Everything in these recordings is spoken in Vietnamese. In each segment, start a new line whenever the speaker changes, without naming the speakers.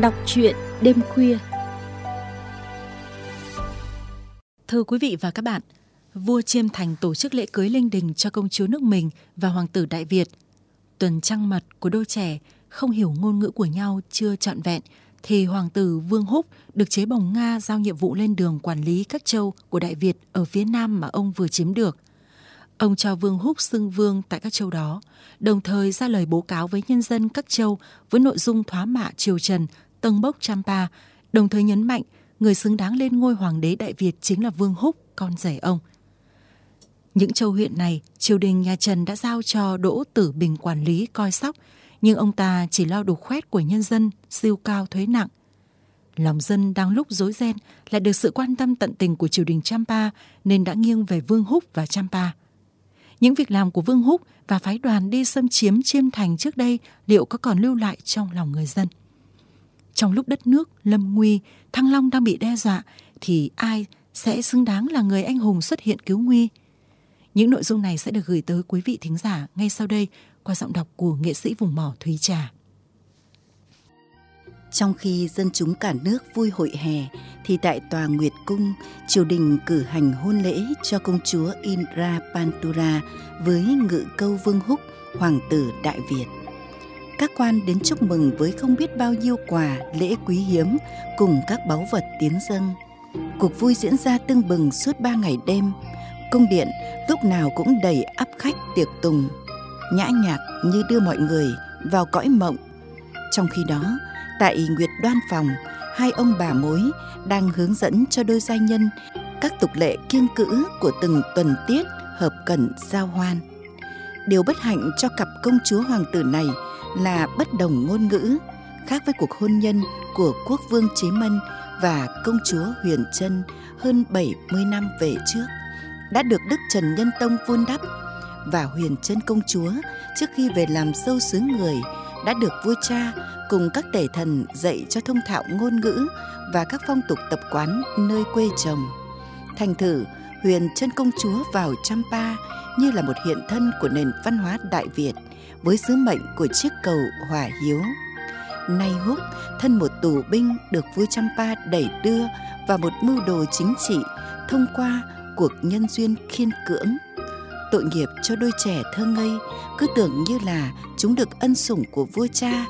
Đọc truyện đêm khuya
Thưa quý vị và các bạn, vua Chiêm Thành tổ chức lễ cưới linh đình cho công chúa nước mình và hoàng tử Đại Việt. Tuần trăng mật của đôi trẻ không hiểu ngôn ngữ của nhau chưa trọn vẹn thì hoàng tử Vương Húc được chế bồng Nga giao nhiệm vụ lên đường quản lý các châu của Đại Việt ở phía nam mà ông vừa chiếm được. Ông cho Vương Húc xưng vương tại các châu đó, đồng thời ra lời bố cáo với nhân dân các châu với nội dung thoá mạ triều trần, Tân bốc Champa, đồng thời nhấn mạnh người xứng đáng lên ngôi hoàng đế Đại Việt chính là Vương Húc, con rể ông. Những châu huyện này, triều đình nhà Trần đã giao cho Đỗ Tử Bình quản lý coi sóc, nhưng ông ta chỉ lo đục khoét của nhân dân, siêu cao thuế nặng. Lòng dân đang lúc rối ren lại được sự quan tâm tận tình của triều đình Champa nên đã nghiêng về Vương Húc và Champa. Những việc làm của Vương Húc và phái đoàn đi xâm chiếm Chiêm Thành trước đây liệu có còn lưu lại trong lòng người dân? Trong lúc đất nước lâm nguy, Thăng Long đang bị đe dọa thì ai sẽ xứng đáng là người anh hùng xuất hiện cứu nguy? Những nội dung này sẽ được gửi tới quý vị thính giả ngay sau đây qua giọng đọc của nghệ sĩ vùng mỏ Thúy Trà.
Trong khi dân chúng cả nước vui hội hè, thì tại tòa Nguyệt Cung, triều đình cử hành hôn lễ cho công chúa Indra Pantura với ngự câu Vương Húc, hoàng tử Đại Việt. Các quan đến chúc mừng với không biết bao nhiêu quà, lễ quý hiếm cùng các báu vật tiến dâng. Cuộc vui diễn ra tưng bừng suốt ba ngày đêm. Cung điện lúc nào cũng đầy áp khách tiệc tùng, nhã nhạc như đưa mọi người vào cõi mộng. Trong khi đó, Tại Nguyệt Đoan Phòng, hai ông bà mối đang hướng dẫn cho đôi gia nhân các tục lệ kiêng cữ của từng tuần tiết hợp cẩn giao hoan. Điều bất hạnh cho cặp công chúa hoàng tử này là bất đồng ngôn ngữ, khác với cuộc hôn nhân của quốc vương Chế Mân và công chúa Huyền Trân hơn 70 năm về trước đã được Đức Trần Nhân Tông vun đắp và Huyền Trân công chúa trước khi về làm sâu xứ người đã được vua cha cùng các tể thần dạy cho thông thạo ngôn ngữ và các phong tục tập quán nơi quê chồng. Thành thử, huyền chân công chúa vào Champa như là một hiện thân của nền văn hóa Đại Việt với sứ mệnh của chiếc cầu hòa hiếu. Nay húc, thân một tù binh được vua Champa đẩy đưa và một mưu đồ chính trị thông qua cuộc nhân duyên khiên cưỡng tội nghiệp cho đôi trẻ thơ ngây cứ tưởng như là chúng được ân sủng của vua cha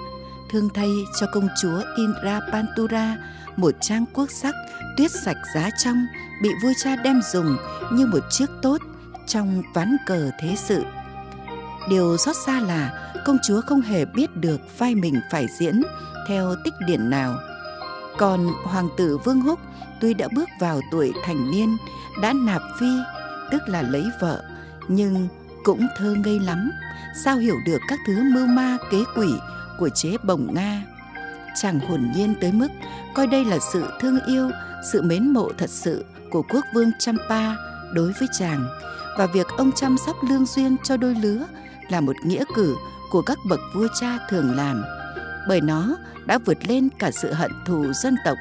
thương thay cho công chúa Indra Pantura một trang quốc sắc tuyết sạch giá trong, bị vua cha đem dùng như một chiếc tốt trong ván cờ thế sự. Điều xót xa là công chúa không hề biết được vai mình phải diễn theo tích điển nào. Còn hoàng tử vương húc tuy đã bước vào tuổi thành niên, đã nạp phi, tức là lấy vợ, nhưng cũng thơ ngây lắm, sao hiểu được các thứ mưu ma kế quỷ của chế bồng nga chàng hồn nhiên tới mức coi đây là sự thương yêu sự mến mộ thật sự của quốc vương champa đối với chàng. Và việc ông chăm sóc lương duyên cho đôi lứa là một nghĩa cử của các bậc vua cha thường làm. Bởi nó đã vượt lên cả sự hận thù dân tộc.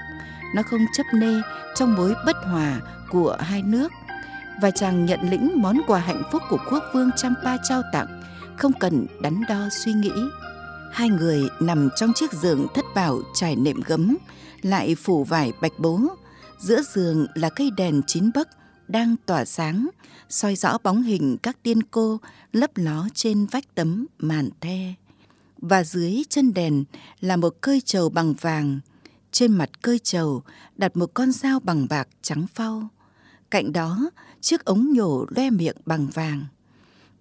Nó không chấp nê trong mối bất hòa của hai nước. Và chàng nhận lĩnh món quà hạnh phúc của quốc vương Champa trao tặng, không cần đắn đo suy nghĩ. Hai người nằm trong chiếc giường thất bảo trải nệm gấm, lại phủ vải bạch bố. Giữa giường là cây đèn chín bấc đang tỏa sáng, soi rõ bóng hình các tiên cô lấp ló trên vách tấm màn the. Và dưới chân đèn là một cơi trầu bằng vàng. Trên mặt cơi trầu đặt một con dao bằng bạc trắng phau. Cạnh đó chiếc ống nhổ loe miệng bằng vàng.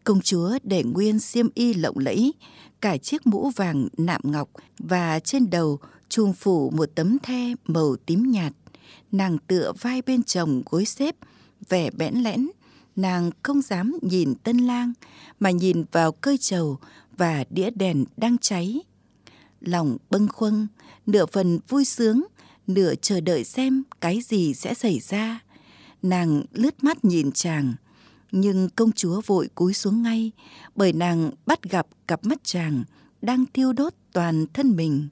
Công chúa để nguyên xiêm y lộng lẫy, cả chiếc mũ vàng nạm ngọc và trên đầu trùm phủ một tấm the màu tím nhạt. Nàng tựa vai bên chồng gối xếp, vẻ bẽn lẽn. Nàng không dám nhìn tân lang, mà nhìn vào cơi trầu và đĩa đèn đang cháy. Lòng bâng khuâng, nửa phần vui sướng, nửa chờ đợi xem cái gì sẽ xảy ra nàng lướt mắt nhìn chàng nhưng công chúa vội cúi xuống ngay, bởi nàng bắt gặp cặp mắt chàng đang thiêu đốt toàn thân mình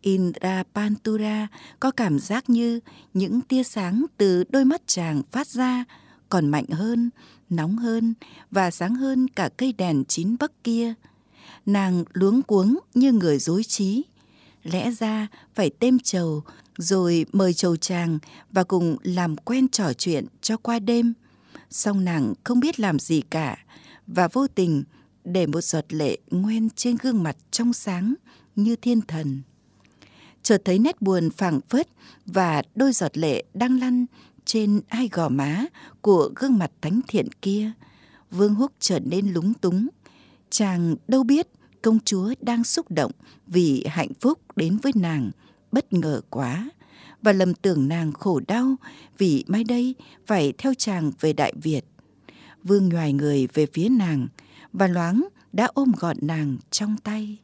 indra pantura có cảm giác như những tia sáng từ đôi mắt chàng phát ra, còn mạnh hơn, nóng hơn và sáng hơn cả cây đèn chín bấc kia nàng luống cuống như người dối trí, lẽ ra phải têm trầu rồi mời chầu chàng và cùng làm quen trò chuyện cho qua đêm. Song nàng không biết làm gì cả và vô tình để một giọt lệ ngoen trên gương mặt trong sáng như thiên thần. Chợt thấy nét buồn phảng phất và đôi giọt lệ đang lăn trên hai gò má của gương mặt thánh thiện kia. Vương Húc trở nên lúng túng. Chàng đâu biết công chúa đang xúc động vì hạnh phúc đến với nàng, bất ngờ quá và lầm tưởng nàng khổ đau vì mai đây phải theo chàng về Đại Việt. Vương nhoài người về phía nàng và loáng đã ôm gọn nàng trong tay.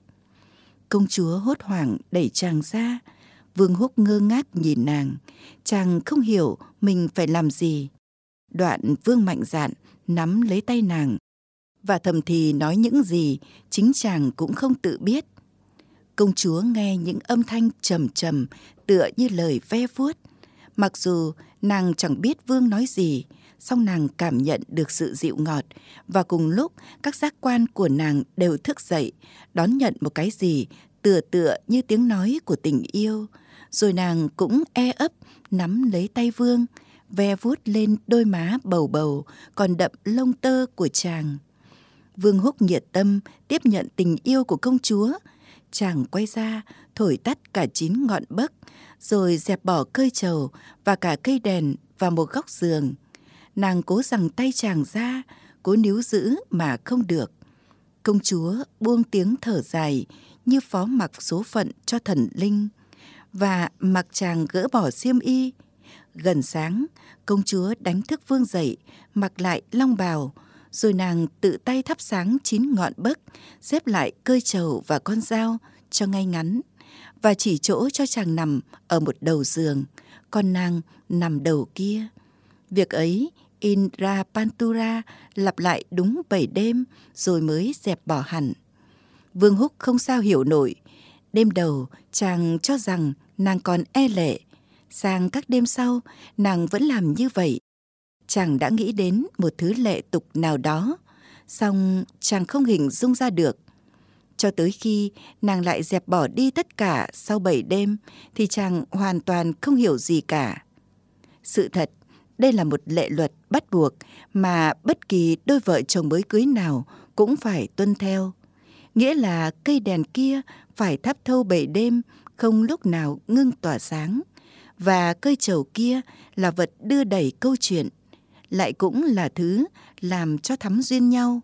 Công chúa hốt hoảng đẩy chàng ra. Vương Húc ngơ ngác nhìn nàng. Chàng không hiểu mình phải làm gì. Đoạn Vương mạnh dạn nắm lấy tay nàng và thầm thì nói những gì chính chàng cũng không tự biết. Công chúa nghe những âm thanh trầm trầm tựa như lời ve vuốt. Mặc dù nàng chẳng biết Vương nói gì, song nàng cảm nhận được sự dịu ngọt và cùng lúc các giác quan của nàng đều thức dậy, đón nhận một cái gì tựa tựa như tiếng nói của tình yêu. Rồi nàng cũng e ấp nắm lấy tay Vương, ve vuốt lên đôi má bầu bầu còn đậm lông tơ của chàng. Vương Húc nhiệt tâm tiếp nhận tình yêu của công chúa. Chàng quay ra, thổi tắt cả chín ngọn bấc, rồi dẹp bỏ cơi trầu và cả cây đèn vào một góc giường. Nàng cố rằng tay chàng ra, cố níu giữ mà không được. Công chúa buông tiếng thở dài như phó mặc số phận cho thần linh và mặc chàng gỡ bỏ xiêm y. Gần sáng, công chúa đánh thức vương dậy, mặc lại long bào, rồi nàng tự tay thắp sáng chín ngọn bấc, xếp lại cơi trầu và con dao cho ngay ngắn, và chỉ chỗ cho chàng nằm ở một đầu giường, còn nàng nằm đầu kia. Việc ấy Indra Pantura lặp lại đúng bảy đêm rồi mới dẹp bỏ hẳn. Vương Húc không sao hiểu nổi. Đêm đầu chàng cho rằng nàng còn e lệ. Sang các đêm sau nàng vẫn làm như vậy chàng đã nghĩ đến một thứ lệ tục nào đó, song chàng không hình dung ra được. Cho tới khi nàng lại dẹp bỏ đi tất cả sau bảy đêm, thì chàng hoàn toàn không hiểu gì cả. Sự thật, đây là một lệ luật bắt buộc mà bất kỳ đôi vợ chồng mới cưới nào cũng phải tuân theo. Nghĩa là cây đèn kia phải thắp thâu bảy đêm, không lúc nào ngưng tỏa sáng. Và cây trầu kia là vật đưa đẩy câu chuyện lại cũng là thứ làm cho thắm duyên nhau.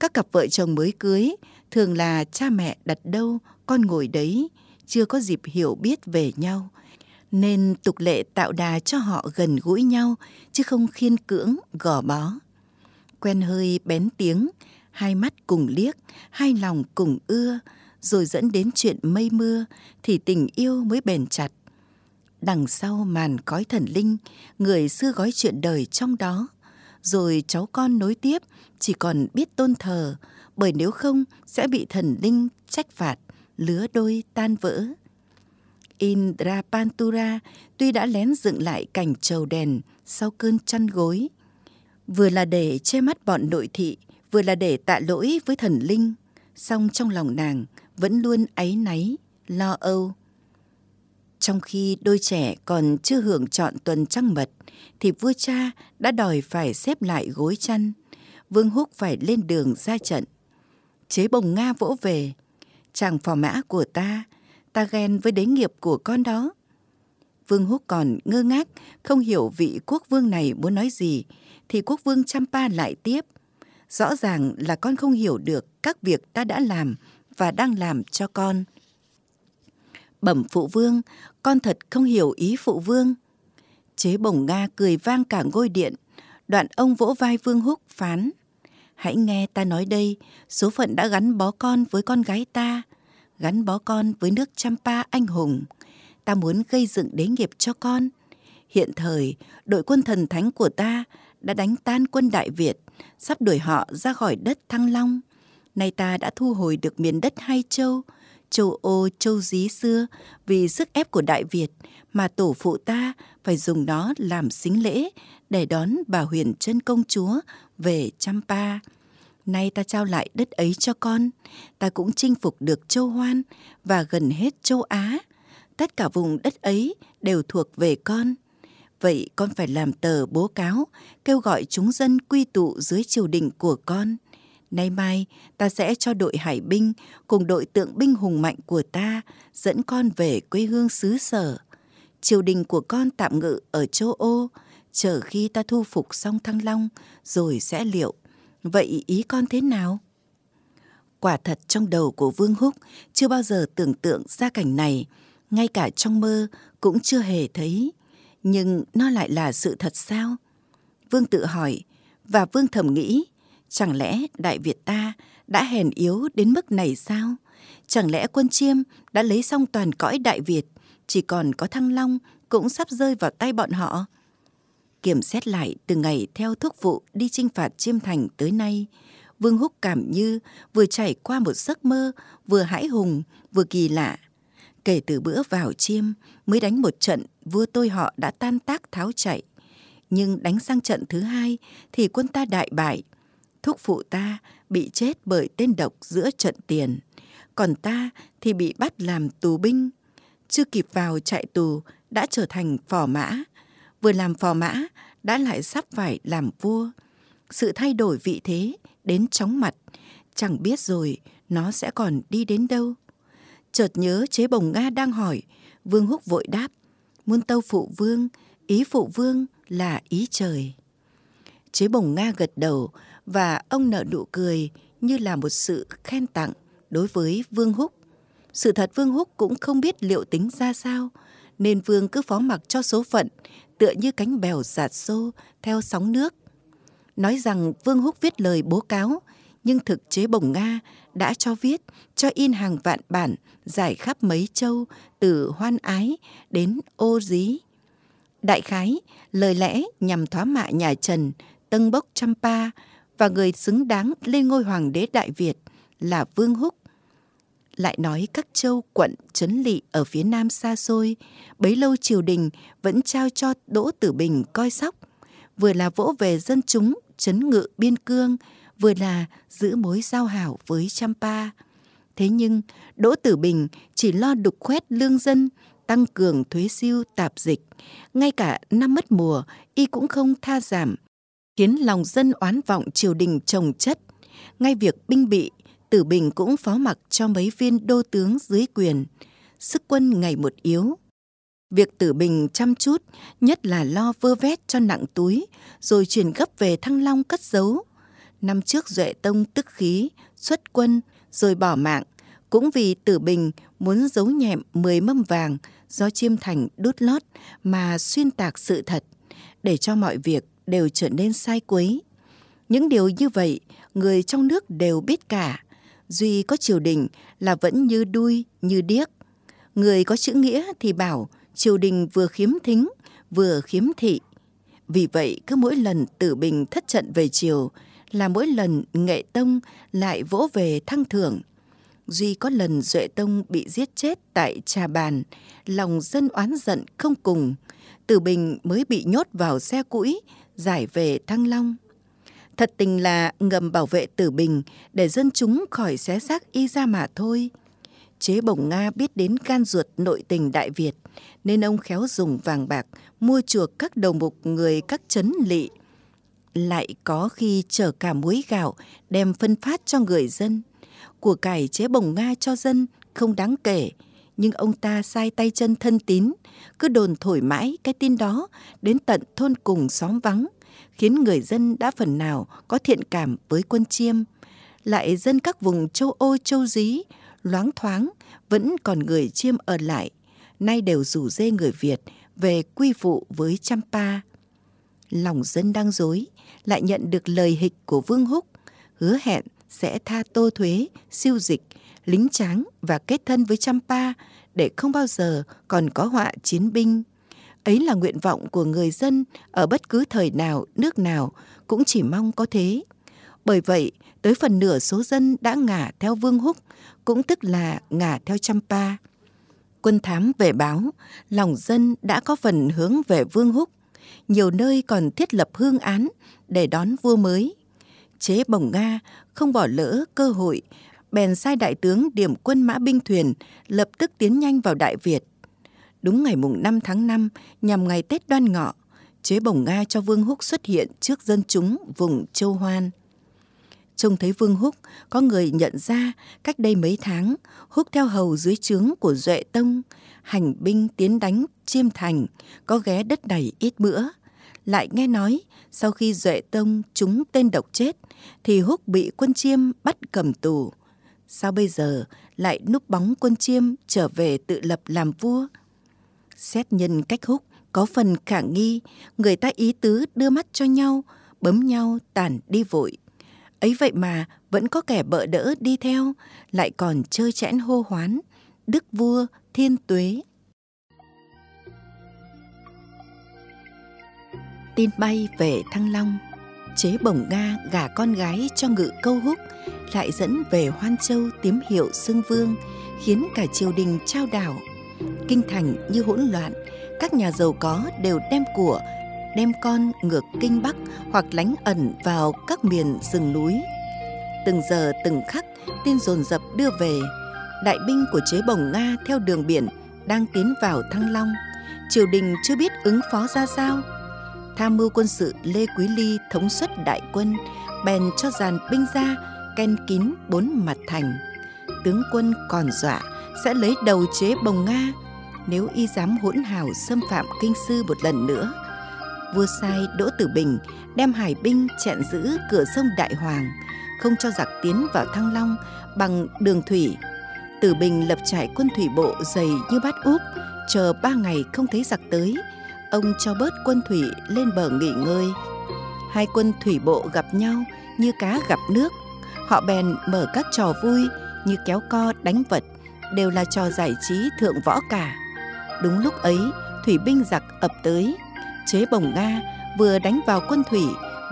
Các cặp vợ chồng mới cưới thường là cha mẹ đặt đâu con ngồi đấy, chưa có dịp hiểu biết về nhau. Nên tục lệ tạo đà cho họ gần gũi nhau chứ không khiên cưỡng gò bó. Quen hơi bén tiếng, hai mắt cùng liếc, hai lòng cùng ưa, rồi dẫn đến chuyện mây mưa thì tình yêu mới bền chặt đằng sau màn cõi thần linh, người xưa gói chuyện đời trong đó. Rồi cháu con nối tiếp, chỉ còn biết tôn thờ, bởi nếu không sẽ bị thần linh trách phạt, lứa đôi tan vỡ. Indra Pantura tuy đã lén dựng lại cảnh trầu đèn sau cơn chăn gối, vừa là để che mắt bọn nội thị, vừa là để tạ lỗi với thần linh, song trong lòng nàng vẫn luôn áy náy, lo âu trong khi đôi trẻ còn chưa hưởng chọn tuần trăng mật, thì vua cha đã đòi phải xếp lại gối chăn. Vương Húc phải lên đường ra trận. Chế bồng Nga vỗ về. Chàng phò mã của ta, ta ghen với đế nghiệp của con đó. Vương Húc còn ngơ ngác, không hiểu vị quốc vương này muốn nói gì, thì quốc vương Champa lại tiếp. Rõ ràng là con không hiểu được các việc ta đã làm và đang làm cho con bẩm phụ vương, con thật không hiểu ý phụ vương. Chế bổng Nga cười vang cả ngôi điện, đoạn ông vỗ vai Vương Húc phán. Hãy nghe ta nói đây, số phận đã gắn bó con với con gái ta, gắn bó con với nước Champa anh hùng. Ta muốn gây dựng đế nghiệp cho con. Hiện thời, đội quân thần thánh của ta đã đánh tan quân Đại Việt, sắp đuổi họ ra khỏi đất Thăng Long. Nay ta đã thu hồi được miền đất Hai Châu, châu Âu, châu Dí xưa vì sức ép của Đại Việt mà tổ phụ ta phải dùng nó làm xính lễ để đón bà huyền chân công chúa về Champa. Nay ta trao lại đất ấy cho con, ta cũng chinh phục được châu Hoan và gần hết châu Á. Tất cả vùng đất ấy đều thuộc về con. Vậy con phải làm tờ bố cáo, kêu gọi chúng dân quy tụ dưới triều đình của con. Nay mai, ta sẽ cho đội hải binh cùng đội tượng binh hùng mạnh của ta dẫn con về quê hương xứ sở. Triều đình của con tạm ngự ở châu Âu, chờ khi ta thu phục xong Thăng Long rồi sẽ liệu. Vậy ý con thế nào? Quả thật trong đầu của Vương Húc chưa bao giờ tưởng tượng ra cảnh này, ngay cả trong mơ cũng chưa hề thấy. Nhưng nó lại là sự thật sao? Vương tự hỏi, và Vương thầm nghĩ, chẳng lẽ Đại Việt ta đã hèn yếu đến mức này sao? Chẳng lẽ quân chiêm đã lấy xong toàn cõi Đại Việt, chỉ còn có Thăng Long cũng sắp rơi vào tay bọn họ? Kiểm xét lại từ ngày theo thúc vụ đi chinh phạt chiêm thành tới nay, Vương Húc cảm như vừa trải qua một giấc mơ, vừa hãi hùng, vừa kỳ lạ. Kể từ bữa vào chiêm mới đánh một trận, vua tôi họ đã tan tác tháo chạy. Nhưng đánh sang trận thứ hai thì quân ta đại bại. Thúc phụ ta bị chết bởi tên độc giữa trận tiền. Còn ta thì bị bắt làm tù binh. Chưa kịp vào chạy tù đã trở thành phò mã. Vừa làm phò mã đã lại sắp phải làm vua. Sự thay đổi vị thế đến chóng mặt, chẳng biết rồi nó sẽ còn đi đến đâu. Chợt nhớ chế bồng Nga đang hỏi, Vương Húc vội đáp, muốn tâu phụ vương, ý phụ vương là ý trời. Chế bồng Nga gật đầu và ông nợ nụ cười như là một sự khen tặng đối với Vương Húc. Sự thật Vương Húc cũng không biết liệu tính ra sao, nên Vương cứ phó mặc cho số phận, tựa như cánh bèo giạt xô theo sóng nước. Nói rằng Vương Húc viết lời bố cáo, nhưng thực chế bồng Nga đã cho viết, cho in hàng vạn bản, giải khắp mấy châu, từ hoan ái đến ô dí. Đại khái, lời lẽ nhằm thoá mạ nhà Trần, Tân Bốc Champa và người xứng đáng lên ngôi hoàng đế Đại Việt là Vương Húc. Lại nói các châu quận trấn lỵ ở phía nam xa xôi, bấy lâu triều đình vẫn trao cho Đỗ Tử Bình coi sóc, vừa là vỗ về dân chúng chấn ngự biên cương, vừa là giữ mối giao hảo với Champa. Thế nhưng Đỗ Tử Bình chỉ lo đục khoét lương dân, tăng cường thuế siêu tạp dịch. Ngay cả năm mất mùa, y cũng không tha giảm, khiến lòng dân oán vọng triều đình trồng chất. Ngay việc binh bị, Tử Bình cũng phó mặc cho mấy viên đô tướng dưới quyền. Sức quân ngày một yếu. Việc Tử Bình chăm chút, nhất là lo vơ vét cho nặng túi, rồi chuyển gấp về Thăng Long cất giấu. Năm trước Duệ Tông tức khí, xuất quân, rồi bỏ mạng, cũng vì Tử Bình muốn giấu nhẹm 10 mâm vàng do Chiêm Thành đút lót mà xuyên tạc sự thật, để cho mọi việc đều trở nên sai quấy. Những điều như vậy, người trong nước đều biết cả. Duy có triều đình là vẫn như đuôi, như điếc. Người có chữ nghĩa thì bảo triều đình vừa khiếm thính, vừa khiếm thị. Vì vậy, cứ mỗi lần tử bình thất trận về triều, là mỗi lần nghệ tông lại vỗ về thăng thưởng. Duy có lần Duệ Tông bị giết chết tại Trà Bàn, lòng dân oán giận không cùng, Tử Bình mới bị nhốt vào xe cũi, giải về Thăng Long. Thật tình là ngầm bảo vệ Tử Bình để dân chúng khỏi xé xác y ra mà thôi. Chế bổng Nga biết đến gan ruột nội tình Đại Việt, nên ông khéo dùng vàng bạc mua chuộc các đầu mục người các chấn lỵ. Lại có khi chở cả muối gạo đem phân phát cho người dân – của cải chế bồng Nga cho dân không đáng kể, nhưng ông ta sai tay chân thân tín, cứ đồn thổi mãi cái tin đó đến tận thôn cùng xóm vắng, khiến người dân đã phần nào có thiện cảm với quân chiêm. Lại dân các vùng châu ô châu Dí, loáng thoáng, vẫn còn người chiêm ở lại, nay đều rủ dê người Việt về quy phụ với Champa. Lòng dân đang dối, lại nhận được lời hịch của Vương Húc, hứa hẹn sẽ tha tô thuế, siêu dịch, lính tráng và kết thân với Champa để không bao giờ còn có họa chiến binh. Ấy là nguyện vọng của người dân ở bất cứ thời nào, nước nào cũng chỉ mong có thế. Bởi vậy, tới phần nửa số dân đã ngả theo Vương Húc, cũng tức là ngả theo Champa. Quân thám về báo, lòng dân đã có phần hướng về Vương Húc. Nhiều nơi còn thiết lập hương án để đón vua mới chế bồng Nga không bỏ lỡ cơ hội, bèn sai đại tướng điểm quân mã binh thuyền lập tức tiến nhanh vào Đại Việt. Đúng ngày mùng 5 tháng 5, nhằm ngày Tết Đoan Ngọ, chế bổng Nga cho Vương Húc xuất hiện trước dân chúng vùng Châu Hoan. Trông thấy Vương Húc, có người nhận ra cách đây mấy tháng, Húc theo hầu dưới trướng của Duệ Tông, hành binh tiến đánh Chiêm Thành, có ghé đất này ít bữa. Lại nghe nói, sau khi Duệ Tông trúng tên độc chết, thì Húc bị quân Chiêm bắt cầm tù. Sao bây giờ lại núp bóng quân Chiêm trở về tự lập làm vua? Xét nhân cách Húc có phần khả nghi, người ta ý tứ đưa mắt cho nhau, bấm nhau tản đi vội. Ấy vậy mà vẫn có kẻ bợ đỡ đi theo lại còn chơi chẽn hô hoán. Đức vua thiên tuế. Tin bay về thăng long chế bổng nga gả con gái cho ngự câu húc lại dẫn về hoan châu tiếm hiệu xưng vương khiến cả triều đình trao đảo kinh thành như hỗn loạn các nhà giàu có đều đem của đem con ngược kinh bắc hoặc lánh ẩn vào các miền rừng núi. Từng giờ từng khắc tin dồn dập đưa về, đại binh của chế bồng Nga theo đường biển đang tiến vào Thăng Long. Triều đình chưa biết ứng phó ra sao. Tham mưu quân sự Lê Quý Ly thống suất đại quân, bèn cho dàn binh ra ken kín bốn mặt thành. Tướng quân còn dọa sẽ lấy đầu chế bồng Nga nếu y dám hỗn hào xâm phạm kinh sư một lần nữa vua sai Đỗ Tử Bình đem hải binh chặn giữ cửa sông Đại Hoàng, không cho giặc tiến vào Thăng Long bằng đường thủy. Tử Bình lập trại quân thủy bộ dày như bát úp, chờ ba ngày không thấy giặc tới, ông cho bớt quân thủy lên bờ nghỉ ngơi. Hai quân thủy bộ gặp nhau như cá gặp nước, họ bèn mở các trò vui như kéo co đánh vật, đều là trò giải trí thượng võ cả. Đúng lúc ấy, thủy binh giặc ập tới, chế bồng Nga vừa đánh vào quân thủy,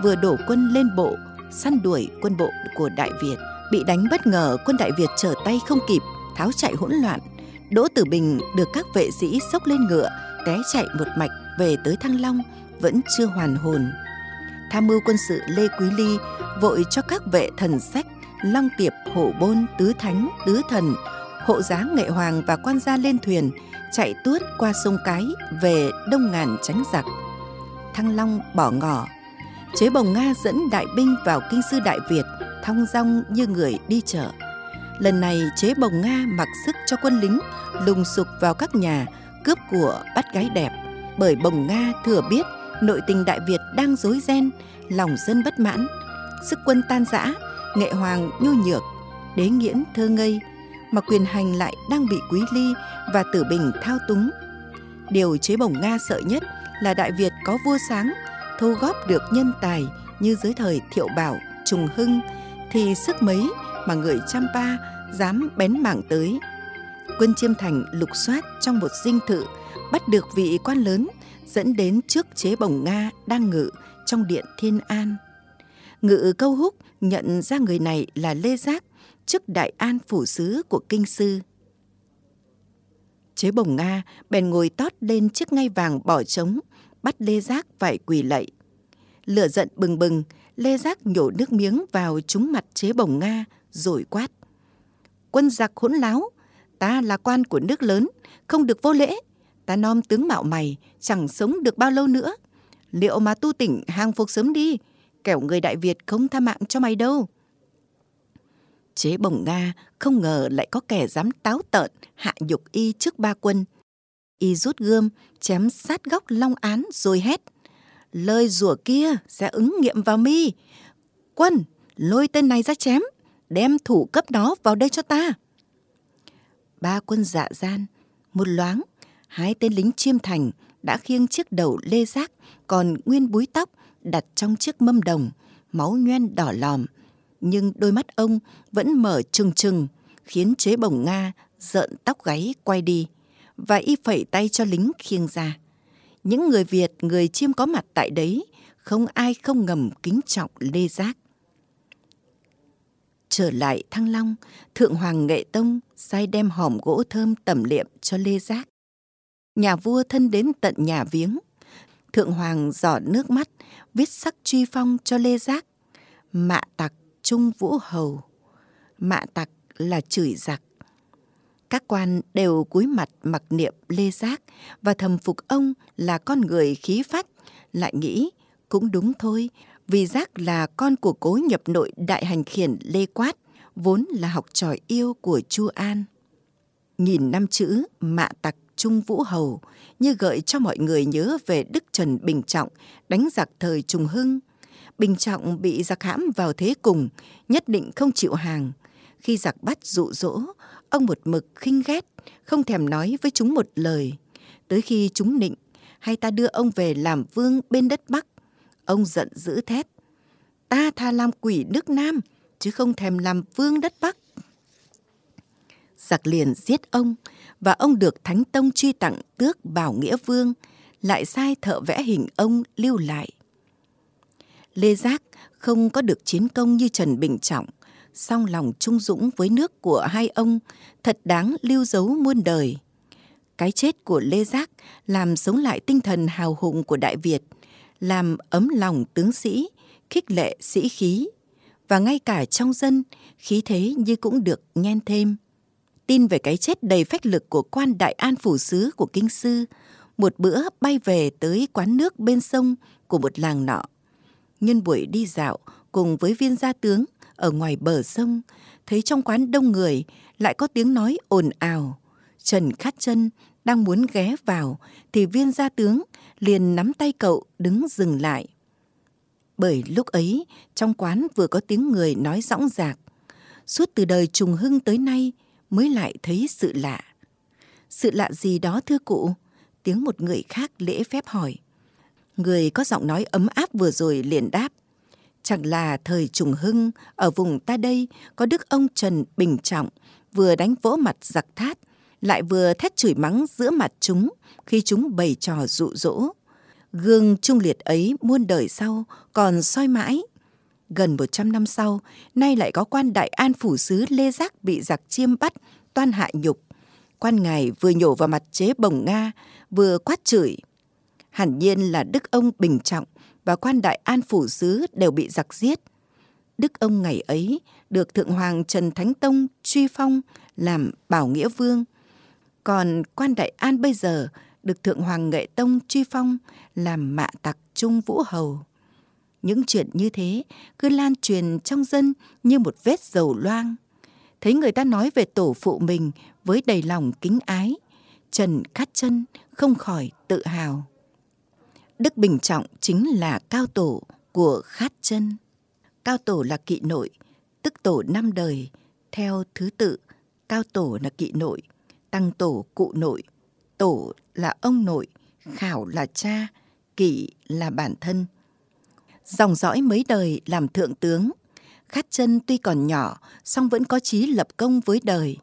vừa đổ quân lên bộ, săn đuổi quân bộ của Đại Việt. Bị đánh bất ngờ, quân Đại Việt trở tay không kịp, tháo chạy hỗn loạn. Đỗ Tử Bình được các vệ sĩ sốc lên ngựa, té chạy một mạch về tới Thăng Long, vẫn chưa hoàn hồn. Tham mưu quân sự Lê Quý Ly vội cho các vệ thần sách Long Tiệp, Hổ Bôn, Tứ Thánh, Tứ Thần, hộ giá Nghệ Hoàng và quan gia lên thuyền, chạy tuốt qua sông Cái về Đông Ngàn tránh giặc. Thăng Long bỏ ngỏ. Chế Bồng Nga dẫn đại binh vào kinh sư Đại Việt, thong dong như người đi chợ. Lần này Chế Bồng Nga mặc sức cho quân lính lùng sục vào các nhà, cướp của bắt gái đẹp. Bởi Bồng Nga thừa biết nội tình Đại Việt đang rối ren, lòng dân bất mãn, sức quân tan rã, nghệ hoàng nhu nhược, đế nghiễn thơ ngây, mà quyền hành lại đang bị Quý Ly và Tử Bình thao túng. Điều chế bồng Nga sợ nhất là Đại Việt có vua sáng, thu góp được nhân tài như dưới thời Thiệu Bảo, Trùng Hưng, thì sức mấy mà người Champa dám bén mảng tới. Quân Chiêm Thành lục soát trong một dinh thự, bắt được vị quan lớn, dẫn đến trước chế bổng Nga đang ngự trong điện Thiên An. Ngự câu húc nhận ra người này là Lê Giác, chức đại an phủ sứ của kinh sư. Chế bổng Nga bèn ngồi tót lên chiếc ngai vàng bỏ trống, bắt Lê Giác phải quỳ lạy. Lửa giận bừng bừng, Lê Giác nhổ nước miếng vào trúng mặt chế bổng Nga rồi quát. Quân giặc hỗn láo, ta là quan của nước lớn, không được vô lễ. Ta nom tướng mạo mày, chẳng sống được bao lâu nữa. Liệu mà tu tỉnh hàng phục sớm đi, kẻo người Đại Việt không tha mạng cho mày đâu. Chế bồng Nga không ngờ lại có kẻ dám táo tợn hạ nhục y trước ba quân. Y rút gươm, chém sát góc long án rồi hét. Lời rủa kia sẽ ứng nghiệm vào mi. Quân, lôi tên này ra chém, đem thủ cấp nó vào đây cho ta. Ba quân dạ gian, một loáng, hai tên lính chiêm thành đã khiêng chiếc đầu lê giác còn nguyên búi tóc đặt trong chiếc mâm đồng, máu nhoen đỏ lòm nhưng đôi mắt ông vẫn mở trừng trừng, khiến chế bồng Nga rợn tóc gáy quay đi, và y phẩy tay cho lính khiêng ra. Những người Việt, người chiêm có mặt tại đấy, không ai không ngầm kính trọng Lê Giác. Trở lại Thăng Long, Thượng Hoàng Nghệ Tông sai đem hòm gỗ thơm tẩm liệm cho Lê Giác. Nhà vua thân đến tận nhà viếng. Thượng Hoàng giọt nước mắt, viết sắc truy phong cho Lê Giác Mạ tặc Trung Vũ Hầu. Mạ tặc là chửi giặc. Các quan đều cúi mặt mặc niệm Lê Giác và thầm phục ông là con người khí phách, lại nghĩ cũng đúng thôi, vì Giác là con của cố nhập nội đại hành khiển Lê Quát, vốn là học trò yêu của Chu An. Nhìn năm chữ mạ tặc Trung Vũ Hầu như gợi cho mọi người nhớ về Đức Trần Bình Trọng đánh giặc thời Trùng Hưng. Bình Trọng bị giặc hãm vào thế cùng, nhất định không chịu hàng. Khi giặc bắt dụ dỗ, ông một mực khinh ghét, không thèm nói với chúng một lời. Tới khi chúng nịnh, hay ta đưa ông về làm vương bên đất Bắc. Ông giận dữ thét. Ta tha làm quỷ nước Nam, chứ không thèm làm vương đất Bắc. Giặc liền giết ông, và ông được Thánh Tông truy tặng tước Bảo Nghĩa Vương, lại sai thợ vẽ hình ông lưu lại. Lê Giác không có được chiến công như Trần Bình Trọng, song lòng trung dũng với nước của hai ông thật đáng lưu dấu muôn đời. Cái chết của Lê Giác làm sống lại tinh thần hào hùng của Đại Việt, làm ấm lòng tướng sĩ, khích lệ sĩ khí, và ngay cả trong dân, khí thế như cũng được nhen thêm tin về cái chết đầy phách lực của quan đại an phủ sứ của kinh sư, một bữa bay về tới quán nước bên sông của một làng nọ. Nhân buổi đi dạo cùng với viên gia tướng ở ngoài bờ sông, thấy trong quán đông người lại có tiếng nói ồn ào. Trần Khát Chân đang muốn ghé vào thì viên gia tướng liền nắm tay cậu đứng dừng lại. Bởi lúc ấy trong quán vừa có tiếng người nói rõng rạc. Suốt từ đời trùng hưng tới nay, mới lại thấy sự lạ. Sự lạ gì đó thưa cụ? Tiếng một người khác lễ phép hỏi. Người có giọng nói ấm áp vừa rồi liền đáp. Chẳng là thời trùng hưng, ở vùng ta đây có đức ông Trần Bình Trọng vừa đánh vỗ mặt giặc thát, lại vừa thét chửi mắng giữa mặt chúng khi chúng bày trò dụ dỗ. Gương trung liệt ấy muôn đời sau còn soi mãi Gần 100 năm sau, nay lại có quan đại an phủ sứ Lê Giác bị giặc chiêm bắt, toan hạ nhục. Quan ngài vừa nhổ vào mặt chế bồng Nga, vừa quát chửi. Hẳn nhiên là đức ông Bình Trọng và quan đại an phủ sứ đều bị giặc giết. Đức ông ngày ấy được Thượng Hoàng Trần Thánh Tông truy phong làm bảo nghĩa vương. Còn quan đại an bây giờ được Thượng Hoàng Nghệ Tông truy phong làm mạ tặc Trung Vũ Hầu. Những chuyện như thế cứ lan truyền trong dân như một vết dầu loang. Thấy người ta nói về tổ phụ mình với đầy lòng kính ái, Trần Khát Chân không khỏi tự hào. Đức Bình Trọng chính là cao tổ của Khát Chân. Cao tổ là kỵ nội, tức tổ năm đời, theo thứ tự, cao tổ là kỵ nội, tăng tổ cụ nội, tổ là ông nội, khảo là cha, kỵ là bản thân dòng dõi mấy đời làm thượng tướng. Khát chân tuy còn nhỏ, song vẫn có chí lập công với đời.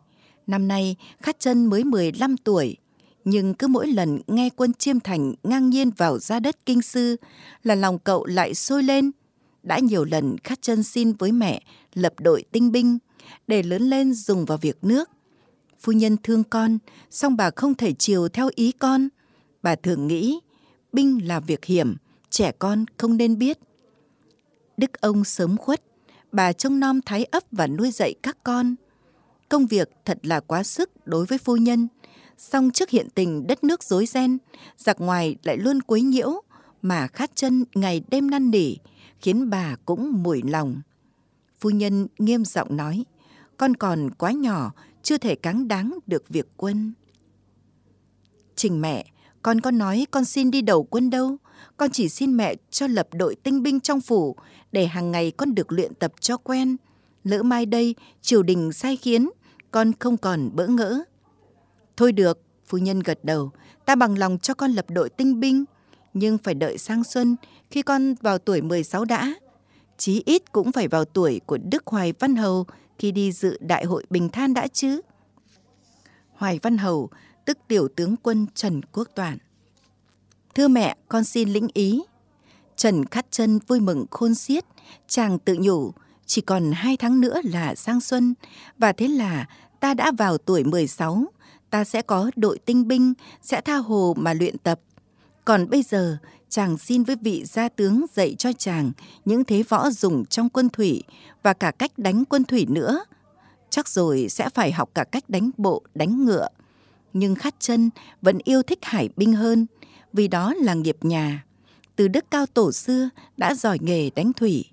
Năm nay, Khát chân mới 15 tuổi, nhưng cứ mỗi lần nghe quân chiêm thành ngang nhiên vào ra đất kinh sư là lòng cậu lại sôi lên. Đã nhiều lần Khát chân xin với mẹ lập đội tinh binh để lớn lên dùng vào việc nước. Phu nhân thương con, song bà không thể chiều theo ý con. Bà thường nghĩ binh là việc hiểm, trẻ con không nên biết Đức ông sớm khuất, bà trông nom thái ấp và nuôi dạy các con. Công việc thật là quá sức đối với phu nhân. Song trước hiện tình đất nước rối ren, giặc ngoài lại luôn quấy nhiễu, mà khát chân ngày đêm năn nỉ, khiến bà cũng mủi lòng. Phu nhân nghiêm giọng nói, con còn quá nhỏ, chưa thể cáng đáng được việc quân. Trình mẹ, con có nói con xin đi đầu quân đâu, con chỉ xin mẹ cho lập đội tinh binh trong phủ để hàng ngày con được luyện tập cho quen. Lỡ mai đây triều đình sai khiến, con không còn bỡ ngỡ. Thôi được, phu nhân gật đầu, ta bằng lòng cho con lập đội tinh binh, nhưng phải đợi sang xuân khi con vào tuổi 16 đã. Chí ít cũng phải vào tuổi của Đức Hoài Văn Hầu khi đi dự đại hội bình than đã chứ. Hoài Văn Hầu, tức tiểu tướng quân Trần Quốc Toản. Thưa mẹ, con xin lĩnh ý. Trần Khát Chân vui mừng khôn xiết, chàng tự nhủ, chỉ còn hai tháng nữa là sang xuân, và thế là ta đã vào tuổi 16, ta sẽ có đội tinh binh, sẽ tha hồ mà luyện tập. Còn bây giờ, chàng xin với vị gia tướng dạy cho chàng những thế võ dùng trong quân thủy và cả cách đánh quân thủy nữa. Chắc rồi sẽ phải học cả cách đánh bộ, đánh ngựa. Nhưng Khát chân vẫn yêu thích hải binh hơn, vì đó là nghiệp nhà. Từ đức cao tổ xưa đã giỏi nghề đánh thủy.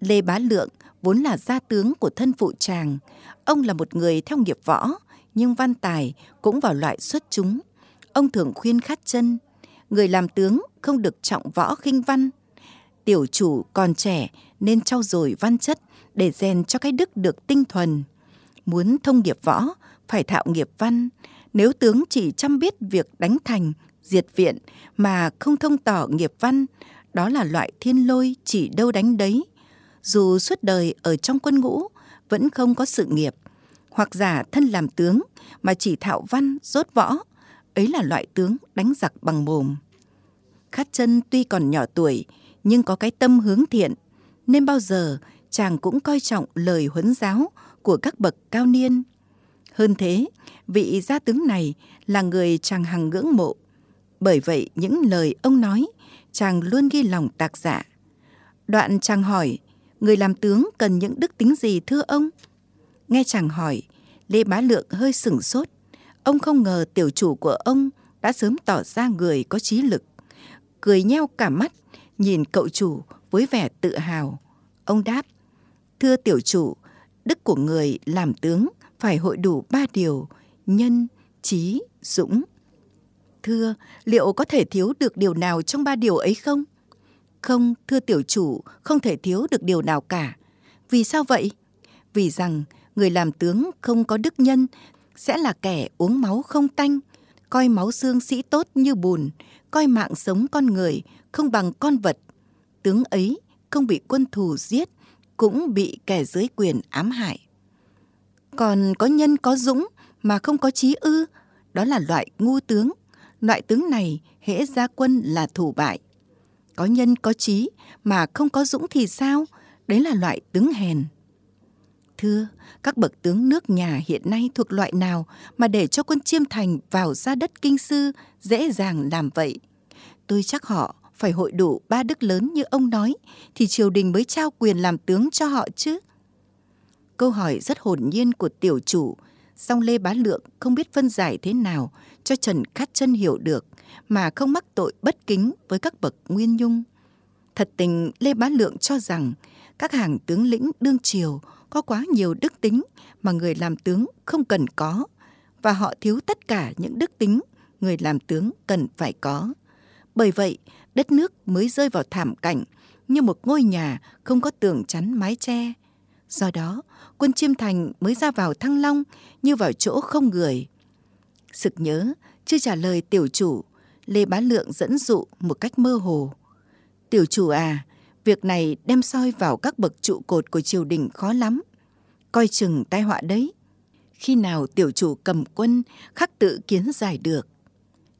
Lê Bá Lượng vốn là gia tướng của thân phụ chàng. Ông là một người theo nghiệp võ, nhưng văn tài cũng vào loại xuất chúng. Ông thường khuyên Khát chân người làm tướng không được trọng võ khinh văn. Tiểu chủ còn trẻ nên trau dồi văn chất để rèn cho cái đức được tinh thuần. Muốn thông nghiệp võ, phải thạo nghiệp văn. Nếu tướng chỉ chăm biết việc đánh thành, diệt viện mà không thông tỏ nghiệp văn, đó là loại thiên lôi chỉ đâu đánh đấy. Dù suốt đời ở trong quân ngũ, vẫn không có sự nghiệp. Hoặc giả thân làm tướng mà chỉ thạo văn, rốt võ, ấy là loại tướng đánh giặc bằng mồm. Khát chân tuy còn nhỏ tuổi, nhưng có cái tâm hướng thiện, nên bao giờ chàng cũng coi trọng lời huấn giáo của các bậc cao niên. Hơn thế, vị gia tướng này là người chàng hằng ngưỡng mộ. Bởi vậy những lời ông nói, chàng luôn ghi lòng tạc dạ. Đoạn chàng hỏi, người làm tướng cần những đức tính gì thưa ông? Nghe chàng hỏi, Lê Bá Lượng hơi sửng sốt. Ông không ngờ tiểu chủ của ông đã sớm tỏ ra người có trí lực. Cười nheo cả mắt, nhìn cậu chủ với vẻ tự hào. Ông đáp, thưa tiểu chủ, đức của người làm tướng phải hội đủ ba điều, nhân, trí, dũng. Thưa, liệu có thể thiếu được điều nào trong ba điều ấy không? Không, thưa tiểu chủ, không thể thiếu được điều nào cả. Vì sao vậy? Vì rằng người làm tướng không có đức nhân sẽ là kẻ uống máu không tanh, coi máu xương sĩ tốt như bùn, coi mạng sống con người không bằng con vật. Tướng ấy không bị quân thù giết, cũng bị kẻ dưới quyền ám hại. Còn có nhân có dũng mà không có trí ư, đó là loại ngu tướng. Loại tướng này hễ ra quân là thủ bại. Có nhân có trí mà không có dũng thì sao? Đấy là loại tướng hèn. Thưa, các bậc tướng nước nhà hiện nay thuộc loại nào mà để cho quân chiêm thành vào ra đất kinh sư dễ dàng làm vậy? Tôi chắc họ phải hội đủ ba đức lớn như ông nói thì triều đình mới trao quyền làm tướng cho họ chứ. Câu hỏi rất hồn nhiên của tiểu chủ, song Lê Bá Lượng không biết phân giải thế nào cho Trần Khát Chân hiểu được mà không mắc tội bất kính với các bậc nguyên nhung. Thật tình Lê Bá Lượng cho rằng các hàng tướng lĩnh đương triều có quá nhiều đức tính mà người làm tướng không cần có và họ thiếu tất cả những đức tính người làm tướng cần phải có. Bởi vậy, đất nước mới rơi vào thảm cảnh như một ngôi nhà không có tường chắn mái che. Do đó, quân Chiêm Thành mới ra vào Thăng Long như vào chỗ không người. Sực nhớ, chưa trả lời tiểu chủ, Lê Bá Lượng dẫn dụ một cách mơ hồ. Tiểu chủ à, việc này đem soi vào các bậc trụ cột của triều đình khó lắm. Coi chừng tai họa đấy. Khi nào tiểu chủ cầm quân, khắc tự kiến giải được.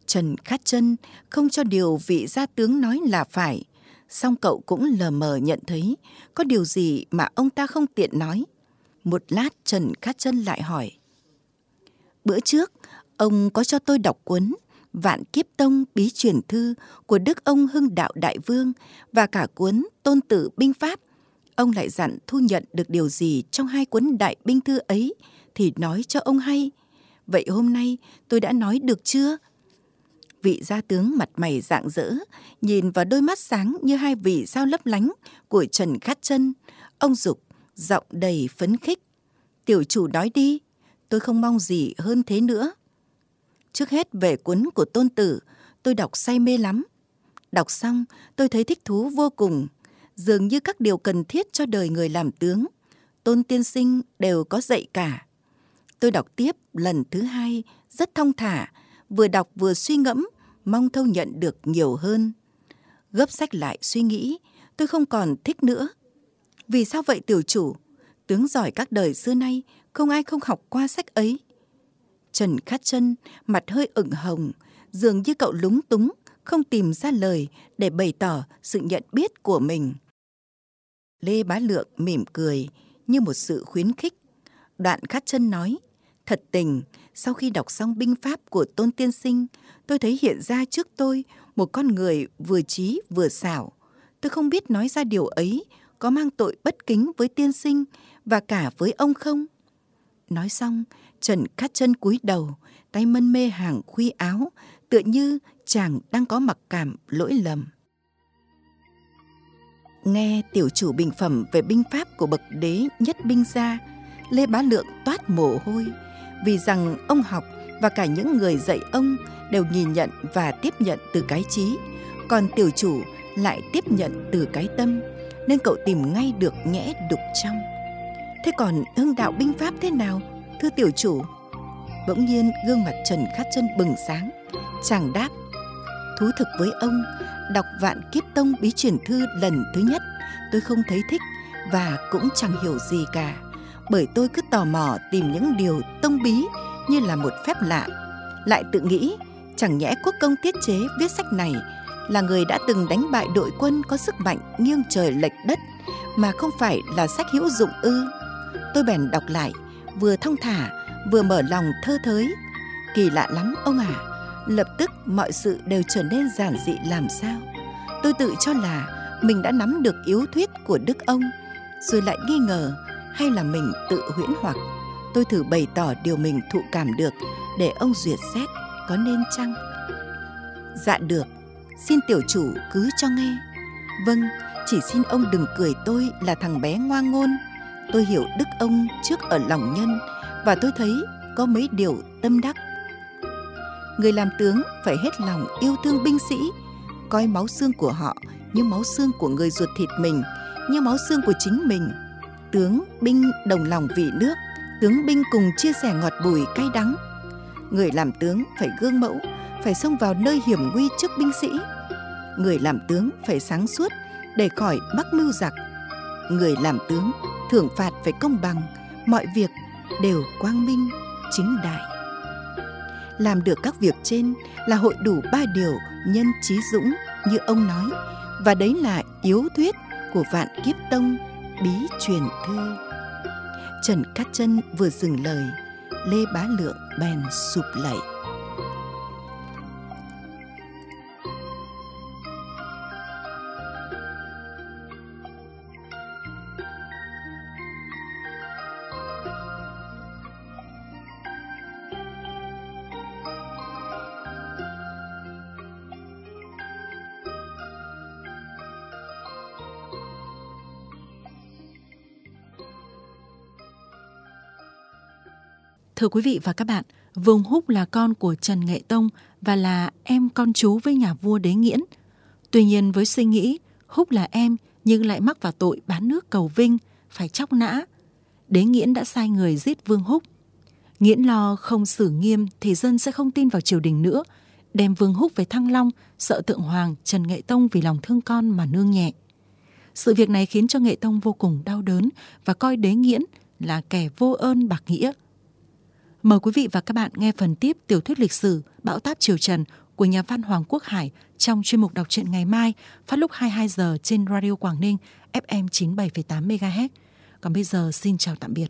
Trần Khát Chân không cho điều vị gia tướng nói là phải, song cậu cũng lờ mờ nhận thấy có điều gì mà ông ta không tiện nói. Một lát Trần cát Chân lại hỏi. Bữa trước, ông có cho tôi đọc cuốn Vạn Kiếp Tông Bí Truyền Thư của Đức ông Hưng Đạo Đại Vương và cả cuốn Tôn Tử Binh Pháp. Ông lại dặn thu nhận được điều gì trong hai cuốn đại binh thư ấy thì nói cho ông hay. Vậy hôm nay tôi đã nói được chưa? Vị gia tướng mặt mày rạng rỡ, nhìn vào đôi mắt sáng như hai vị sao lấp lánh của Trần Khát Chân. Ông Dục, giọng đầy phấn khích. Tiểu chủ nói đi, tôi không mong gì hơn thế nữa. Trước hết về cuốn của tôn tử, tôi đọc say mê lắm. Đọc xong, tôi thấy thích thú vô cùng. Dường như các điều cần thiết cho đời người làm tướng, tôn tiên sinh đều có dạy cả. Tôi đọc tiếp lần thứ hai, rất thông thả, vừa đọc vừa suy ngẫm, mong thâu nhận được nhiều hơn. Gấp sách lại suy nghĩ, tôi không còn thích nữa. Vì sao vậy tiểu chủ? Tướng giỏi các đời xưa nay, không ai không học qua sách ấy. Trần Khát Chân mặt hơi ửng hồng, dường như cậu lúng túng, không tìm ra lời để bày tỏ sự nhận biết của mình. Lê Bá Lượng mỉm cười như một sự khuyến khích. Đoạn Khát Chân nói, thật tình, sau khi đọc xong binh pháp của Tôn Tiên Sinh, tôi thấy hiện ra trước tôi một con người vừa trí vừa xảo. Tôi không biết nói ra điều ấy có mang tội bất kính với tiên sinh và cả với ông không? Nói xong, Trần cắt chân cúi đầu, tay mân mê hàng khuy áo, tựa như chàng đang có mặc cảm lỗi lầm. Nghe tiểu chủ bình phẩm về binh pháp của bậc đế nhất binh gia, Lê Bá Lượng toát mồ hôi, vì rằng ông học và cả những người dạy ông đều nhìn nhận và tiếp nhận từ cái trí, còn tiểu chủ lại tiếp nhận từ cái tâm, nên cậu tìm ngay được nhẽ đục trong. Thế còn hưng đạo binh pháp thế nào, thưa tiểu chủ? Bỗng nhiên gương mặt Trần Khát Chân bừng sáng, chàng đáp: Thú thực với ông, đọc Vạn Kiếp Tông bí truyền thư lần thứ nhất, tôi không thấy thích và cũng chẳng hiểu gì cả, bởi tôi cứ tò mò tìm những điều tông bí như là một phép lạ. Lại tự nghĩ, chẳng nhẽ quốc công tiết chế viết sách này là người đã từng đánh bại đội quân có sức mạnh nghiêng trời lệch đất mà không phải là sách hữu dụng ư. Tôi bèn đọc lại, vừa thong thả, vừa mở lòng thơ thới. Kỳ lạ lắm ông à, lập tức mọi sự đều trở nên giản dị làm sao. Tôi tự cho là mình đã nắm được yếu thuyết của đức ông, rồi lại nghi ngờ hay là mình tự huyễn hoặc. Tôi thử bày tỏ điều mình thụ cảm được để ông duyệt xét có nên chăng? Dạ được, xin tiểu chủ cứ cho nghe. Vâng, chỉ xin ông đừng cười tôi là thằng bé ngoan ngôn. Tôi hiểu đức ông trước ở lòng nhân và tôi thấy có mấy điều tâm đắc. Người làm tướng phải hết lòng yêu thương binh sĩ, coi máu xương của họ như máu xương của người ruột thịt mình, như máu xương của chính mình. Tướng binh đồng lòng vì nước, tướng binh cùng chia sẻ ngọt bùi cay đắng. Người làm tướng phải gương mẫu, phải xông vào nơi hiểm nguy trước binh sĩ. Người làm tướng phải sáng suốt để khỏi mắc mưu giặc. Người làm tướng thưởng phạt phải công bằng, mọi việc đều quang minh, chính đại. Làm được các việc trên là hội đủ ba điều nhân trí dũng như ông nói và đấy là yếu thuyết của vạn kiếp tông bí truyền thư. Trần Cát Chân vừa dừng lời, Lê Bá Lượng bèn sụp lạy.
Thưa quý vị và các bạn, Vương Húc là con của Trần Nghệ Tông và là em con chú với nhà vua Đế Nghiễn. Tuy nhiên với suy nghĩ Húc là em nhưng lại mắc vào tội bán nước cầu vinh, phải chóc nã. Đế Nghiễn đã sai người giết Vương Húc. Nghiễn lo không xử nghiêm thì dân sẽ không tin vào triều đình nữa, đem Vương Húc về Thăng Long, sợ Thượng Hoàng Trần Nghệ Tông vì lòng thương con mà nương nhẹ. Sự việc này khiến cho Nghệ Tông vô cùng đau đớn và coi Đế Nghiễn là kẻ vô ơn bạc nghĩa. Mời quý vị và các bạn nghe phần tiếp tiểu thuyết lịch sử Bão táp Triều Trần của nhà văn Hoàng Quốc Hải trong chuyên mục đọc truyện ngày mai phát lúc 22 giờ trên Radio Quảng Ninh FM 97,8 MHz. Còn bây giờ xin chào tạm biệt.